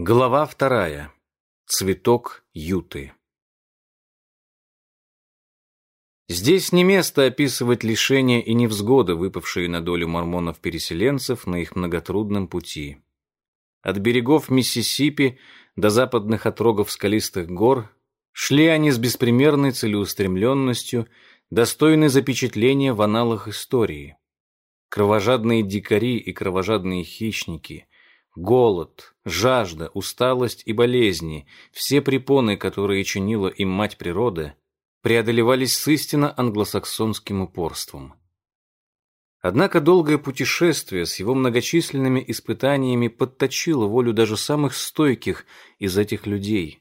Глава вторая. Цветок юты. Здесь не место описывать лишения и невзгоды, выпавшие на долю мормонов-переселенцев на их многотрудном пути. От берегов Миссисипи до западных отрогов скалистых гор шли они с беспримерной целеустремленностью, достойной запечатления в аналах истории. Кровожадные дикари и кровожадные хищники – Голод, жажда, усталость и болезни, все препоны, которые чинила им мать природа, преодолевались с истинно англосаксонским упорством. Однако долгое путешествие с его многочисленными испытаниями подточило волю даже самых стойких из этих людей.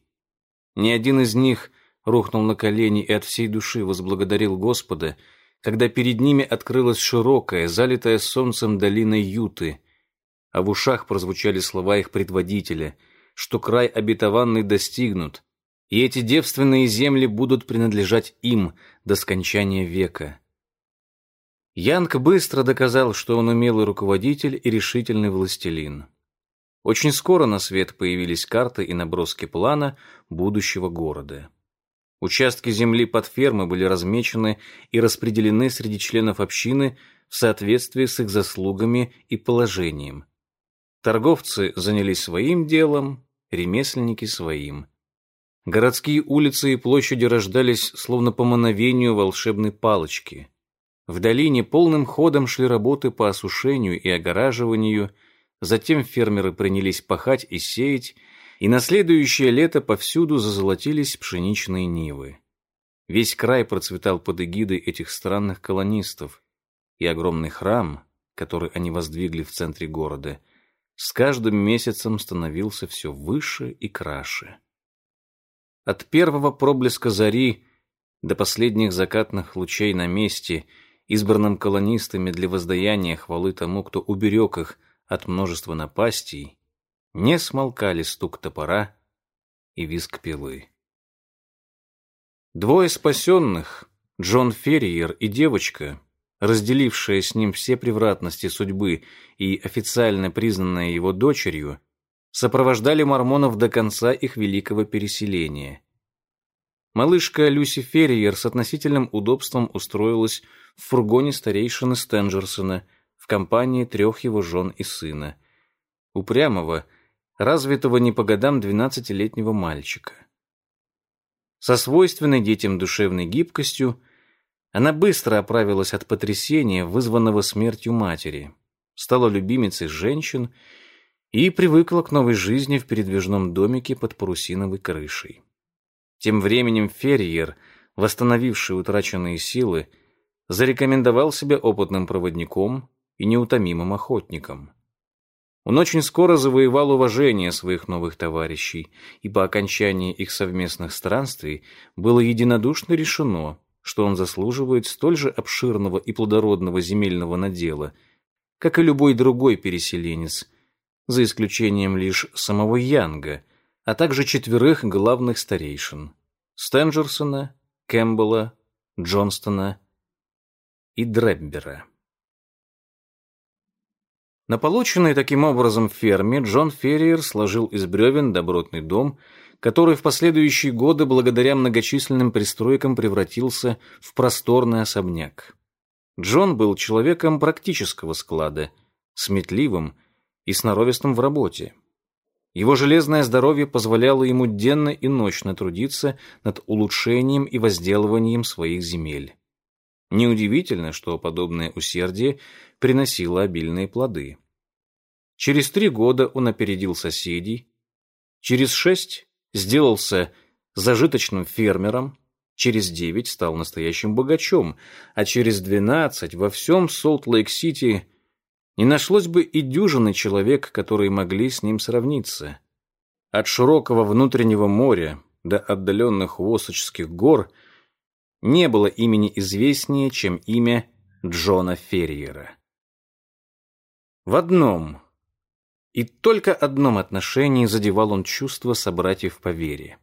Ни один из них рухнул на колени и от всей души возблагодарил Господа, когда перед ними открылась широкая, залитая солнцем долина Юты, а в ушах прозвучали слова их предводителя, что край обетованный достигнут, и эти девственные земли будут принадлежать им до скончания века. Янг быстро доказал, что он умелый руководитель и решительный властелин. Очень скоро на свет появились карты и наброски плана будущего города. Участки земли под фермы были размечены и распределены среди членов общины в соответствии с их заслугами и положением. Торговцы занялись своим делом, ремесленники своим. Городские улицы и площади рождались словно по мановению волшебной палочки. В долине полным ходом шли работы по осушению и огораживанию, затем фермеры принялись пахать и сеять, и на следующее лето повсюду зазолотились пшеничные нивы. Весь край процветал под эгидой этих странных колонистов, и огромный храм, который они воздвигли в центре города, с каждым месяцем становился все выше и краше. От первого проблеска зари до последних закатных лучей на месте, избранным колонистами для воздаяния хвалы тому, кто уберег их от множества напастей, не смолкали стук топора и визг пилы. Двое спасенных, Джон Ферриер и девочка, разделившая с ним все превратности судьбы и официально признанная его дочерью, сопровождали мормонов до конца их великого переселения. Малышка Люси Ферриер с относительным удобством устроилась в фургоне старейшины Стенджерсона в компании трех его жен и сына. Упрямого, развитого не по годам двенадцатилетнего мальчика. Со свойственной детям душевной гибкостью она быстро оправилась от потрясения, вызванного смертью матери, стала любимицей женщин и привыкла к новой жизни в передвижном домике под парусиновой крышей. Тем временем Ферриер, восстановивший утраченные силы, зарекомендовал себя опытным проводником и неутомимым охотником. Он очень скоро завоевал уважение своих новых товарищей, и по окончании их совместных странствий было единодушно решено, что он заслуживает столь же обширного и плодородного земельного надела, как и любой другой переселенец, за исключением лишь самого Янга, а также четверых главных старейшин – Стенджерсона, Кэмпбелла, Джонстона и Дреббера. На полученной таким образом ферме Джон Ферриер сложил из бревен добротный дом – который в последующие годы благодаря многочисленным пристройкам превратился в просторный особняк. Джон был человеком практического склада, сметливым и сноровистым в работе. Его железное здоровье позволяло ему денно и ночно трудиться над улучшением и возделыванием своих земель. Неудивительно, что подобное усердие приносило обильные плоды. Через три года он опередил соседей, через шесть сделался зажиточным фермером, через девять стал настоящим богачом, а через двенадцать во всем Солт-Лейк-Сити не нашлось бы и дюжины человек, которые могли с ним сравниться. От широкого внутреннего моря до отдаленных Восочских гор не было имени известнее, чем имя Джона Ферриера. В одном и только одном отношении задевал он чувства собратьев по вере.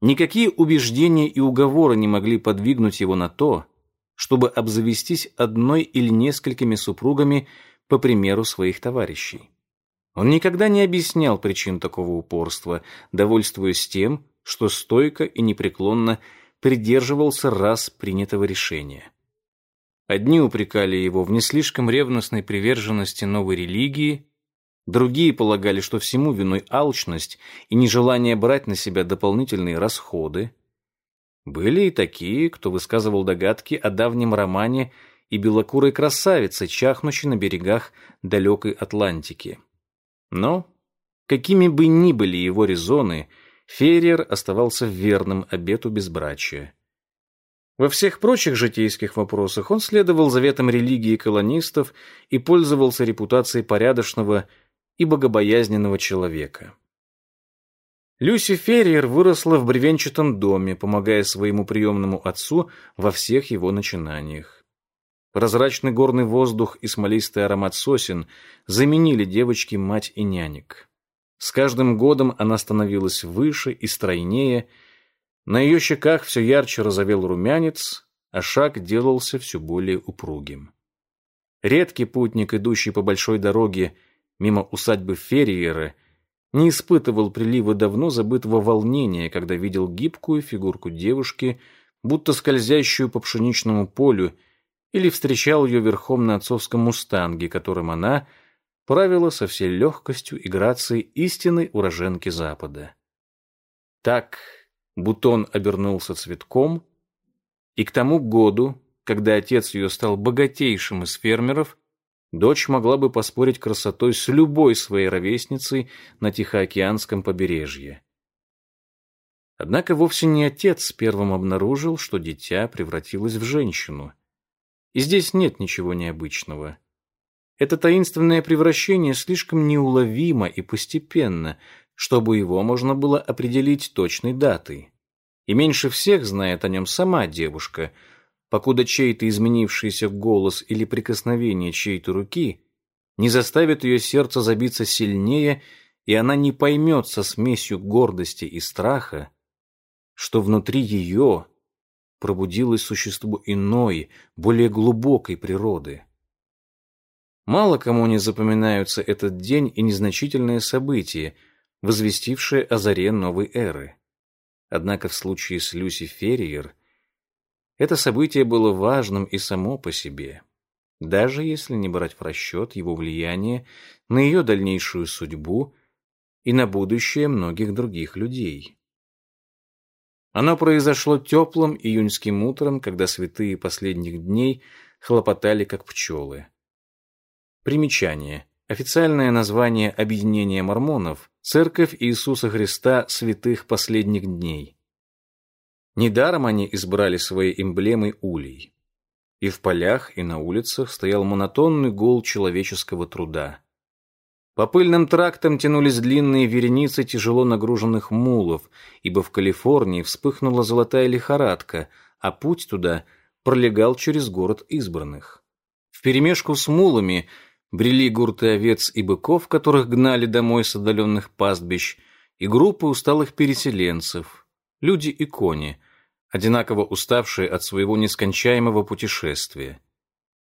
Никакие убеждения и уговоры не могли подвигнуть его на то, чтобы обзавестись одной или несколькими супругами по примеру своих товарищей. Он никогда не объяснял причин такого упорства, довольствуясь тем, что стойко и непреклонно придерживался раз принятого решения. Одни упрекали его в не слишком ревностной приверженности новой религии, другие полагали, что всему виной алчность и нежелание брать на себя дополнительные расходы. Были и такие, кто высказывал догадки о давнем романе и белокурой красавице, чахнущей на берегах далекой Атлантики. Но, какими бы ни были его резоны, Ферриер оставался верным обету безбрачия. Во всех прочих житейских вопросах он следовал заветам религии колонистов и пользовался репутацией порядочного и богобоязненного человека. Люси Ферриер выросла в бревенчатом доме, помогая своему приемному отцу во всех его начинаниях. Прозрачный горный воздух и смолистый аромат сосен заменили девочке мать и нянек. С каждым годом она становилась выше и стройнее, на ее щеках все ярче розовел румянец, а шаг делался все более упругим. Редкий путник, идущий по большой дороге мимо усадьбы Ферриера, не испытывал прилива давно забытого волнения, когда видел гибкую фигурку девушки, будто скользящую по пшеничному полю, или встречал ее верхом на отцовском мустанге, которым она правила со всей легкостью и грацией истинной уроженки Запада. Так бутон обернулся цветком, и к тому году, когда отец ее стал богатейшим из фермеров, дочь могла бы поспорить красотой с любой своей ровесницей на Тихоокеанском побережье. Однако вовсе не отец первым обнаружил, что дитя превратилось в женщину — и здесь нет ничего необычного. Это таинственное превращение слишком неуловимо и постепенно, чтобы его можно было определить точной датой. И меньше всех знает о нем сама девушка, покуда чей-то изменившийся голос или прикосновение чьей-то руки не заставит ее сердце забиться сильнее, и она не поймет со смесью гордости и страха, что внутри ее пробудилось существо иной, более глубокой природы. Мало кому не запоминаются этот день и незначительное событие, возвестившее о заре новой эры. Однако в случае с Люси Ферриер это событие было важным и само по себе, даже если не брать в расчет его влияние на ее дальнейшую судьбу и на будущее многих других людей. Оно произошло теплым июньским утром, когда святые последних дней хлопотали, как пчелы. Примечание. Официальное название объединения мормонов – Церковь Иисуса Христа святых последних дней. Недаром они избрали своей эмблемой улей. И в полях, и на улицах стоял монотонный гул человеческого труда. По пыльным трактам тянулись длинные вереницы тяжело нагруженных мулов, ибо в Калифорнии вспыхнула золотая лихорадка, а путь туда пролегал через город избранных. Вперемешку с мулами брели гурты овец и быков, которых гнали домой с отдаленных пастбищ, и группы усталых переселенцев, люди и кони, одинаково уставшие от своего нескончаемого путешествия.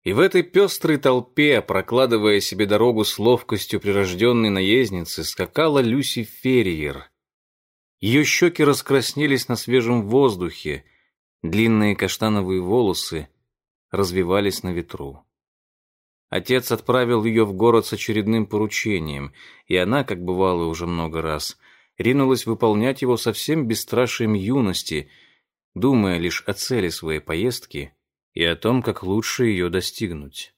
И в этой пестрой толпе, прокладывая себе дорогу с ловкостью прирожденной наездницы, скакала Люси Ферриер. Ее щеки раскраснелись на свежем воздухе, длинные каштановые волосы развивались на ветру. Отец отправил ее в город с очередным поручением, и она, как бывало уже много раз, ринулась выполнять его совсем бесстрашием юности, думая лишь о цели своей поездки — и о том, как лучше ее достигнуть.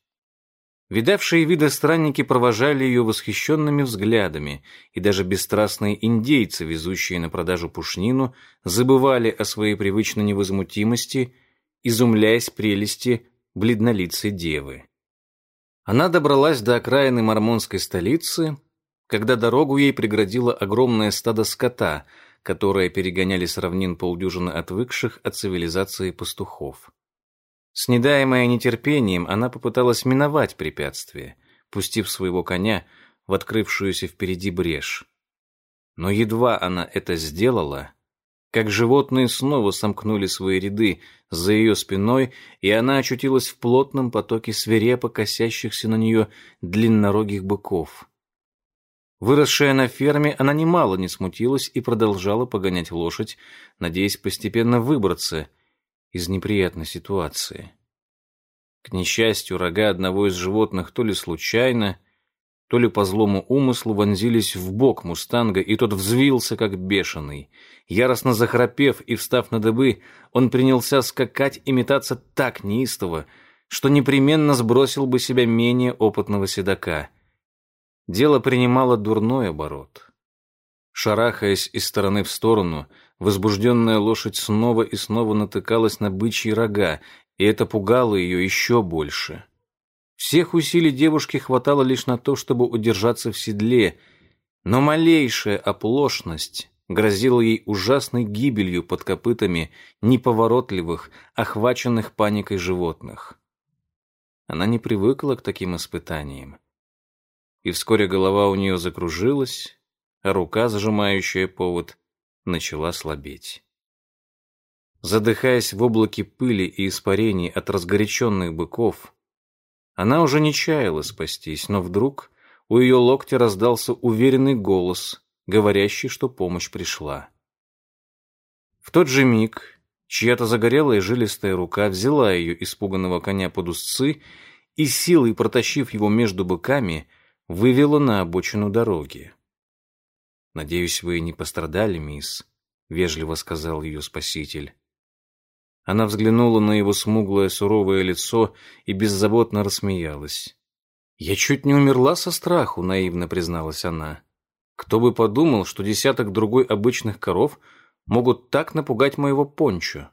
Видавшие виды странники провожали ее восхищенными взглядами, и даже бесстрастные индейцы, везущие на продажу пушнину, забывали о своей привычной невозмутимости, изумляясь прелести бледнолицей девы. Она добралась до окраины мормонской столицы, когда дорогу ей преградило огромное стадо скота, которое перегоняли с равнин полдюжины отвыкших от цивилизации пастухов. С недаемой нетерпением она попыталась миновать препятствие, пустив своего коня в открывшуюся впереди брешь. Но едва она это сделала, как животные снова сомкнули свои ряды за ее спиной, и она очутилась в плотном потоке свирепо косящихся на нее длиннорогих быков. Выросшая на ферме, она немало не смутилась и продолжала погонять лошадь, надеясь постепенно выбраться из неприятной ситуации. К несчастью, рога одного из животных то ли случайно, то ли по злому умыслу вонзились в бок мустанга, и тот взвился, как бешеный. Яростно захрапев и встав на дыбы, он принялся скакать и метаться так неистово, что непременно сбросил бы себя менее опытного седока — дело принимало дурной оборот. Шарахаясь из стороны в сторону, возбужденная лошадь снова и снова натыкалась на бычьи рога, и это пугало ее еще больше. Всех усилий девушки хватало лишь на то, чтобы удержаться в седле, но малейшая оплошность грозила ей ужасной гибелью под копытами неповоротливых, охваченных паникой животных. Она не привыкла к таким испытаниям и вскоре голова у нее закружилась, а рука, зажимающая повод, начала слабеть. Задыхаясь в облаке пыли и испарений от разгоряченных быков, она уже не чаяла спастись, но вдруг у ее локтя раздался уверенный голос, говорящий, что помощь пришла. В тот же миг чья-то загорелая жилистая рука взяла ее испуганного коня под узцы и, силой протащив его между быками, вывела на обочину дороги. «Надеюсь, вы не пострадали, мисс», — вежливо сказал ее спаситель. Она взглянула на его смуглое суровое лицо и беззаботно рассмеялась. «Я чуть не умерла со страху», — наивно призналась она. «Кто бы подумал, что десяток другой обычных коров могут так напугать моего пончо?»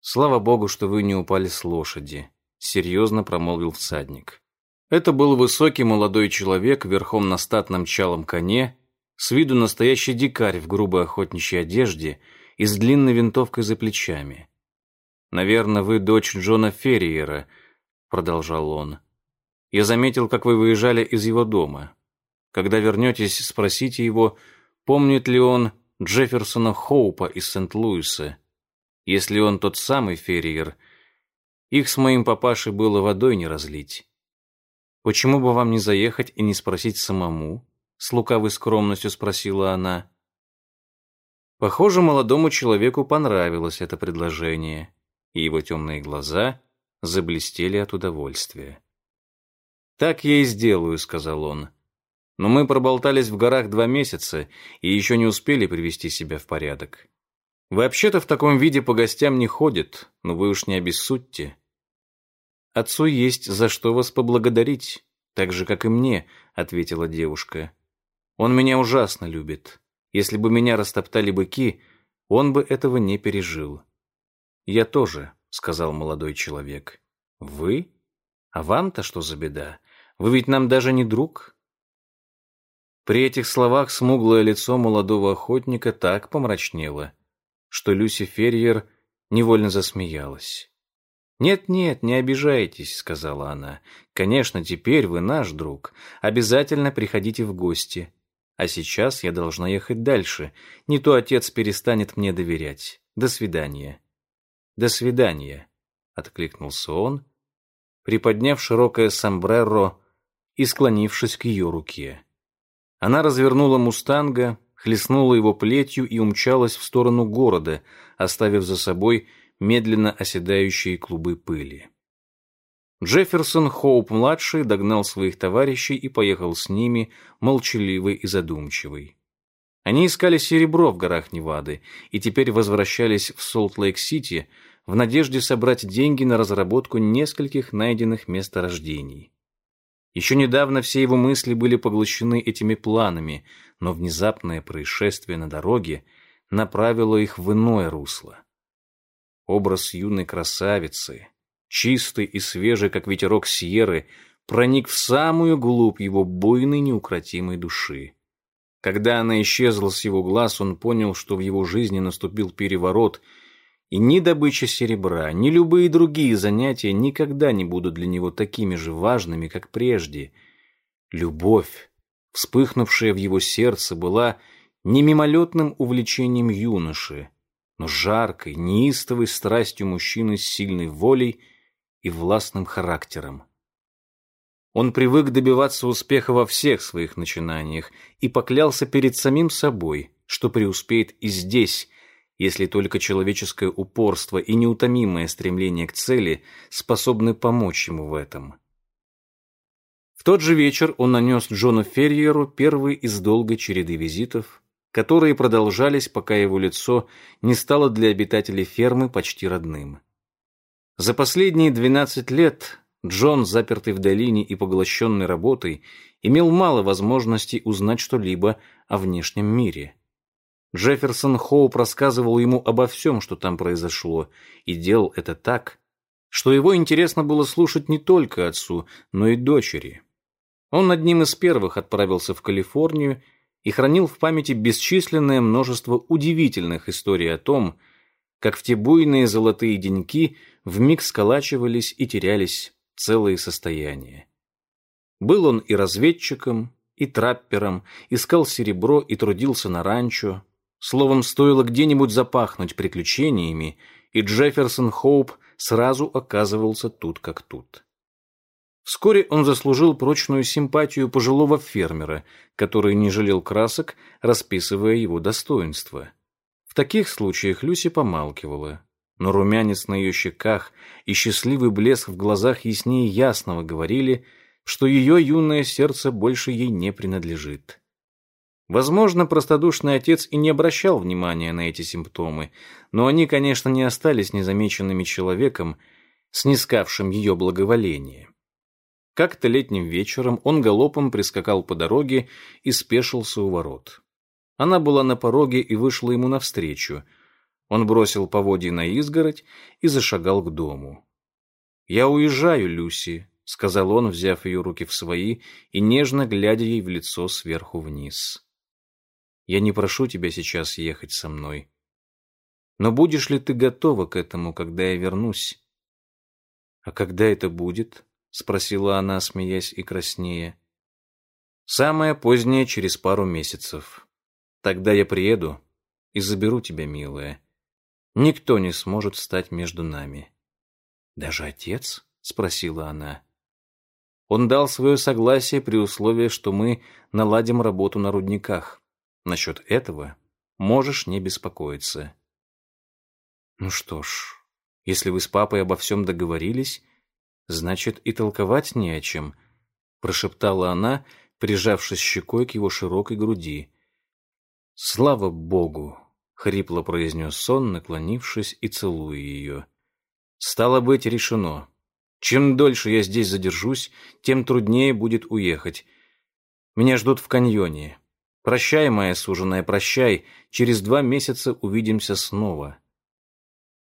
«Слава богу, что вы не упали с лошади», — серьезно промолвил всадник. Это был высокий молодой человек верхом на статном чалом коне, с виду настоящий дикарь в грубой охотничьей одежде и с длинной винтовкой за плечами. «Наверное, вы дочь Джона Ферриера», — продолжал он. «Я заметил, как вы выезжали из его дома. Когда вернетесь, спросите его, помнит ли он Джефферсона Хоупа из Сент-Луиса. Если он тот самый Ферриер, их с моим папашей было водой не разлить». «Почему бы вам не заехать и не спросить самому?» С лукавой скромностью спросила она. Похоже, молодому человеку понравилось это предложение, и его темные глаза заблестели от удовольствия. «Так я и сделаю», — сказал он. «Но мы проболтались в горах два месяца и еще не успели привести себя в порядок. Вообще-то в таком виде по гостям не ходят, но вы уж не обессудьте. «Отцу есть за что вас поблагодарить, так же, как и мне», — ответила девушка. «Он меня ужасно любит. Если бы меня растоптали быки, он бы этого не пережил». «Я тоже», — сказал молодой человек. «Вы? А вам-то что за беда? Вы ведь нам даже не друг». При этих словах смуглое лицо молодого охотника так помрачнело, что Люси Ферrier невольно засмеялась. «Нет-нет, не обижайтесь», — сказала она. «Конечно, теперь вы наш друг. Обязательно приходите в гости. А сейчас я должна ехать дальше. Не то отец перестанет мне доверять. До свидания». «До свидания», — откликнулся он, приподняв широкое сомбреро и склонившись к ее руке. Она развернула мустанга, хлестнула его плетью и умчалась в сторону города, оставив за собой медленно оседающие клубы пыли. Джефферсон Хоуп-младший догнал своих товарищей и поехал с ними, молчаливый и задумчивый. Они искали серебро в горах Невады и теперь возвращались в Солт-Лейк-Сити в надежде собрать деньги на разработку нескольких найденных месторождений. Еще недавно все его мысли были поглощены этими планами, но внезапное происшествие на дороге направило их в иное русло. Образ юной красавицы, чистый и свежий, как ветерок Сьерры, проник в самую глубь его буйной неукротимой души. Когда она исчезла с его глаз, он понял, что в его жизни наступил переворот, и ни добыча серебра, ни любые другие занятия никогда не будут для него такими же важными, как прежде. Любовь, вспыхнувшая в его сердце, была не мимолетным увлечением юноши, но жаркой, неистовой страстью мужчины с сильной волей и властным характером. Он привык добиваться успеха во всех своих начинаниях и поклялся перед самим собой, что преуспеет и здесь, если только человеческое упорство и неутомимое стремление к цели способны помочь ему в этом. В тот же вечер он нанес Джону Ферриеру первый из долгой череды визитов, которые продолжались, пока его лицо не стало для обитателей фермы почти родным. За последние 12 лет Джон, запертый в долине и поглощенный работой, имел мало возможностей узнать что-либо о внешнем мире. Джефферсон Хоуп рассказывал ему обо всем, что там произошло, и делал это так, что его интересно было слушать не только отцу, но и дочери. Он одним из первых отправился в Калифорнию и хранил в памяти бесчисленное множество удивительных историй о том, как в те буйные золотые деньки вмиг сколачивались и терялись целые состояния. Был он и разведчиком, и траппером, искал серебро и трудился на ранчо, Словом, стоило где-нибудь запахнуть приключениями, и Джефферсон Хоуп сразу оказывался тут как тут. Вскоре он заслужил прочную симпатию пожилого фермера, который не жалел красок, расписывая его достоинства. В таких случаях Люси помалкивала, но румянец на ее щеках и счастливый блеск в глазах яснее ясного говорили, что ее юное сердце больше ей не принадлежит. Возможно, простодушный отец и не обращал внимания на эти симптомы, но они, конечно, не остались незамеченными человеком, снискавшим ее благоволение. Как-то летним вечером он галопом прискакал по дороге и спешился у ворот. Она была на пороге и вышла ему навстречу. Он бросил поводья на изгородь и зашагал к дому. «Я уезжаю, Люси», — сказал он, взяв ее руки в свои и нежно глядя ей в лицо сверху вниз. Я не прошу тебя сейчас ехать со мной. Но будешь ли ты готова к этому, когда я вернусь? А когда это будет? Спросила она, смеясь и краснея. Самое позднее через пару месяцев. Тогда я приеду и заберу тебя, милая. Никто не сможет встать между нами. Даже отец? спросила она. Он дал свое согласие при условии, что мы наладим работу на рудниках. Насчет этого можешь не беспокоиться. Ну что ж, если вы с папой обо всем договорились, значит и толковать не о чем, прошептала она, прижавшись щекой к его широкой груди. Слава богу, хрипло произнес сон, наклонившись и целуя ее. Стало быть, решено. Чем дольше я здесь задержусь, тем труднее будет уехать. Меня ждут в каньоне. Прощай, моя суженая, прощай. Через два месяца увидимся снова.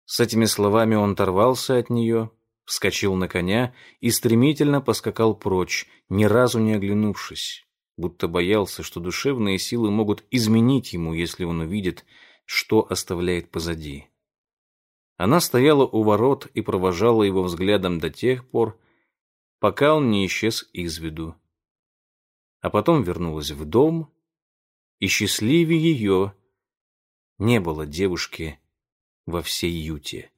С этими словами он оторвался от нее, вскочил на коня и стремительно поскакал прочь, ни разу не оглянувшись, будто боялся, что душевные силы могут изменить ему, если он увидит, что оставляет позади. Она стояла у ворот и провожала его взглядом до тех пор, пока он не исчез из виду. А потом вернулась в дом и счастливее ее не было девушки во всей Юте.